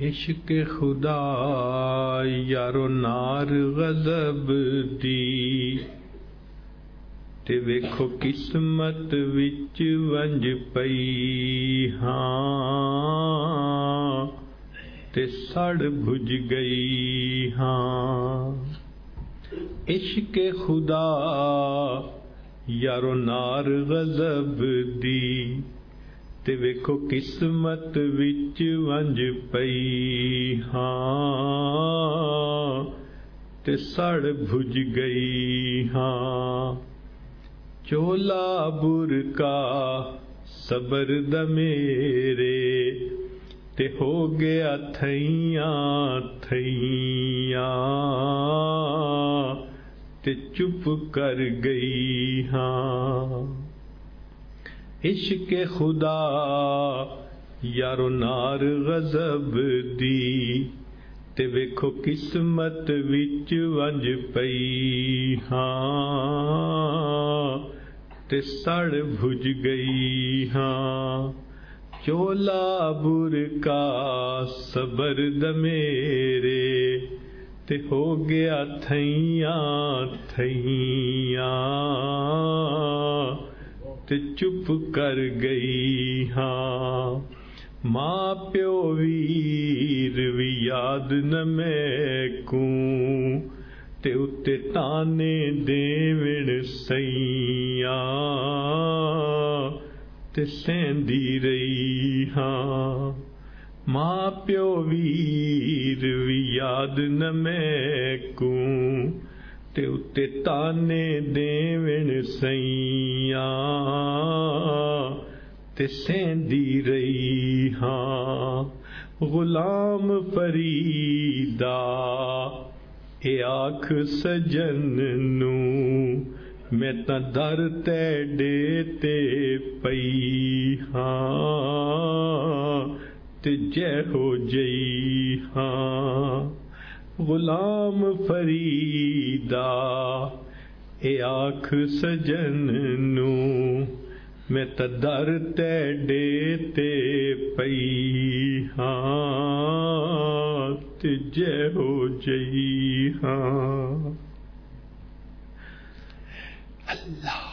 عشق خدا یارو نار غضب دی۔ تے ویکھو قسمت وچ ونج پئی ہاں تے سڑ بھج گئی ہاں۔ عشق خدا یارو نار غضب دی۔ تے ویکھو قسمت وچ ونج پئی ہاں تے سڑ بھج گئی ہاں چولا بر کا صبر د میرے تے ہو گیا تھیاں تھیاں تے چپ کر گئی ہاں عشق خدا، یارو نار غضب دی۔ تے ویکھو قسمت وچ ونج پئی۔ ہاں تے سڑ بھج گئی۔ ہاں چولا بر کا صبر د میرے تے ہو گیا تھیاں تھیاں۔ تے چپ کر گئی ہاں ماں پیو ویر بھی یاد نہ میں کوں تے اتے تانے دیوڑ سیاں تے سیندی رہی ہاں ماں پیو ویر بھی یاد نہ میں کوں تے اتے تانے دیوڑ سیاں تے سیندی رہی ہاں غلام فریدا اے آنکھ سجن نو میں تا در تے تے پئی ہاں تے جے ہو جئی ہاں غلام فریدا اے آخ سجن نو، میں تدر تے تے پئی ہاں تجے ہو جئی ہاں۔ اللہ۔